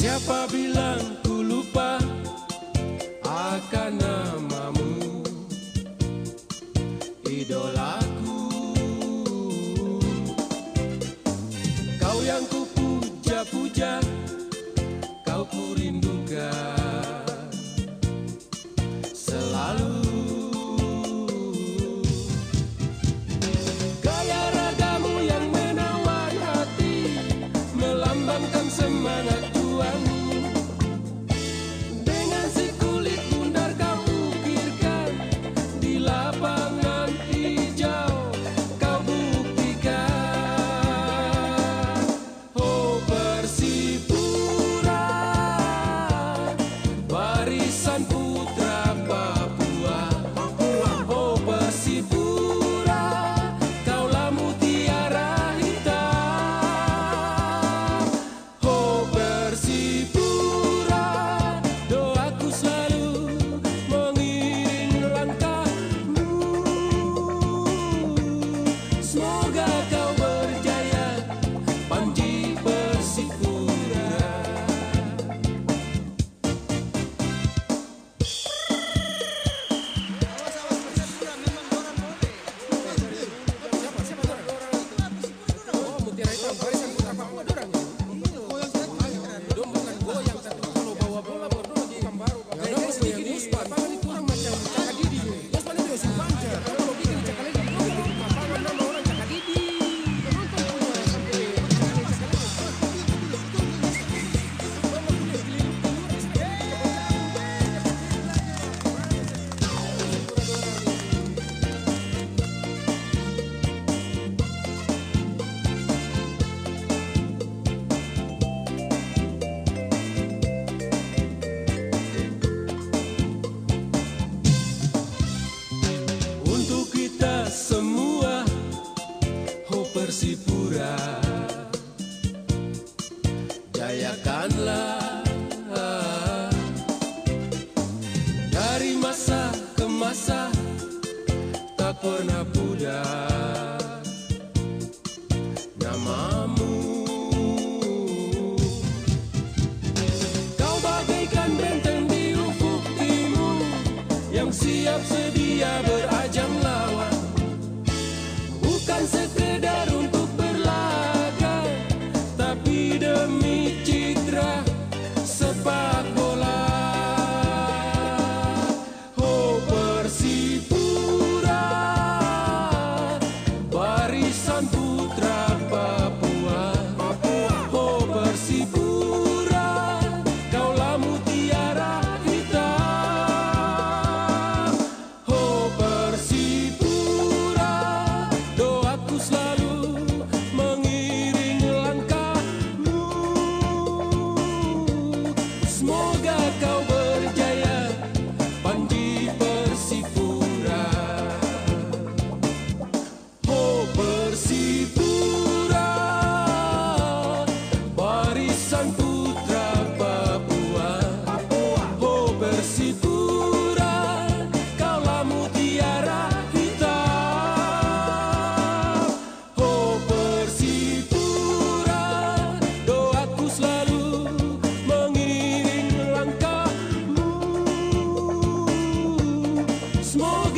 Siapa bilang ku lupa? Akan nama pernah pudar. Namamu. Kau bagaikan benteng di ufuk timur yang siap sedia berajang small